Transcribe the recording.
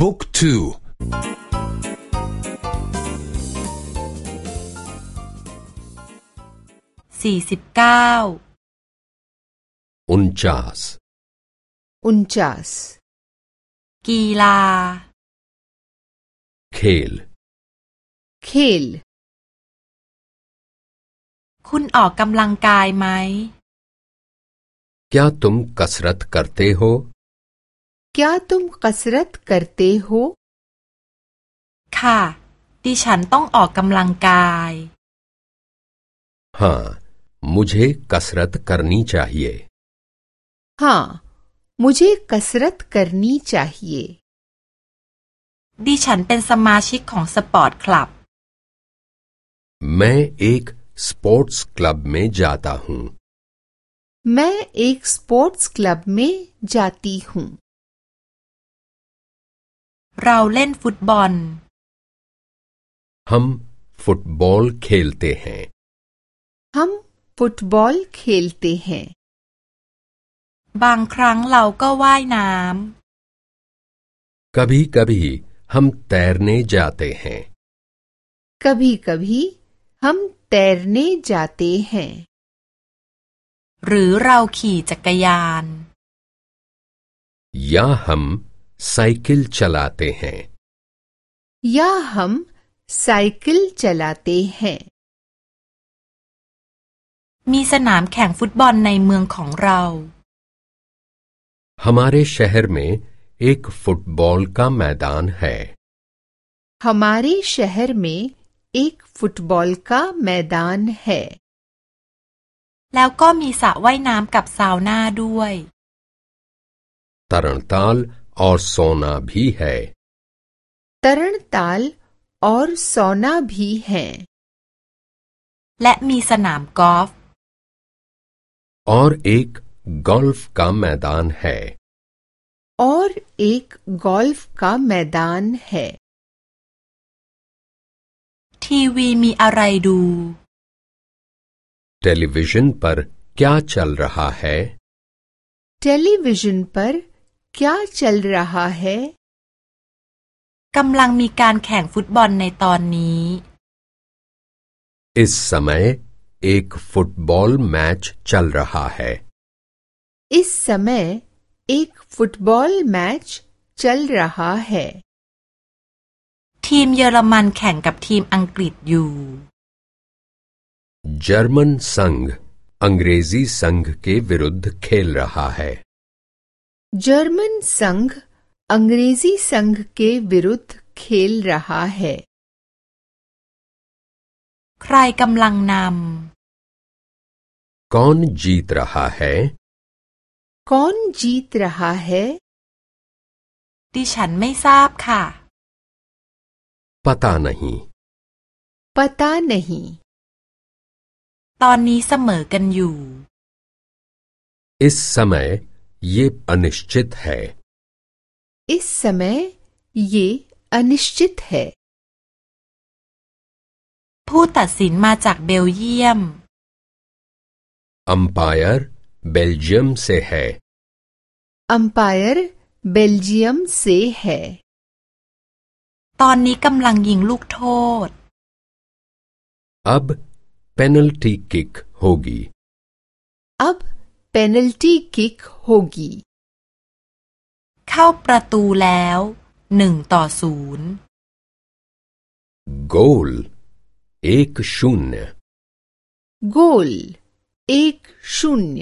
บุ๊กทูสี่สิบเก้า उनचास อุนจัส กีฬา खेल เคล คุณออกกำลังกายไหม क्या तुम कसरत करते हो क्या तुम कसरत करते हो ค่ะ ดิฉันต้องออกกำลังกาย हाँ मुझे कसरत करनी चाहिए हाँ मुझे कसरत करनी चाहिए ดิฉันเป็นสมาชิกของสปอร์ตคลับ मैं एक स्पोर्ट्स क्लब में जाता हूँ मैं एक स्पोर्ट्स क्लब में जाती हूँ เราเล่นฟุตบอล हम फुटबॉल खेलते हैं हम फुटबॉल खेलते हैं บางครั้งเราก็ว่ายน้ कभी कभी हम तैरने जाते हैं कभी कभी हम तैरने जाते हैं ำ หรือเราขี่จักรยาน या हम साइकिल चलाते हैं या हम साइकिल चलाते हैं มีสนามแข่งฟุตบอลในเมืองของเรา हमारे शहर में एक फुटबॉल का मैदान है हमारे शहर में एक फुटबॉल का मैदान है แล้วก็มีสระว่ายน้ำกับซาวน่าด้วย तरणताल और सोना भी है तरण ताल और सोना भी है และมีสนามกอล์ฟ और एक गोल्फ का मैदान है और एक गोल्फ का मैदान है ทีวีมีอะไรดู टेलीविजन पर क्या चल रहा है टेलीविजन पर क्या चल रहा है กำลังมีการแข่งฟุตบอลในตอนนี้ इस समय एक फुटबॉल मैच चल रहा है इस समय एक फुटबॉल मैच चल रहा है ทีมเยอรมันแข่งกับทีมอังกฤษอยู่ जर्मन संघ अंग्रेजी संघ के विरुद्ध खेल रहा है जर्मन संघ अंग्रेजी संघ के विरुद्ध खेल रहा है ใครกำลังน कौन जीत रहा है कौन जीत रहा है ำ ดิฉันไม่ทราบค่ะ पता नहीं पता नहीं ตอนนี้เสมอกันอยู่ इस समय ये अनिश्चित है इस समय ये अनिश्चित है ผู้ตัดสินมาจากเบลเยียม अंपायर बेल्जियम से है अंपायर बेल्जियम से है ตอนนี้กำลังยิงลูกโทษ अब पेनल्टी किक होगी अब पेनल्टी किक होगी เข้าประตูแล้วหนึ่งต่อศูนย์ गोल एक शून्य गोल एक शून्य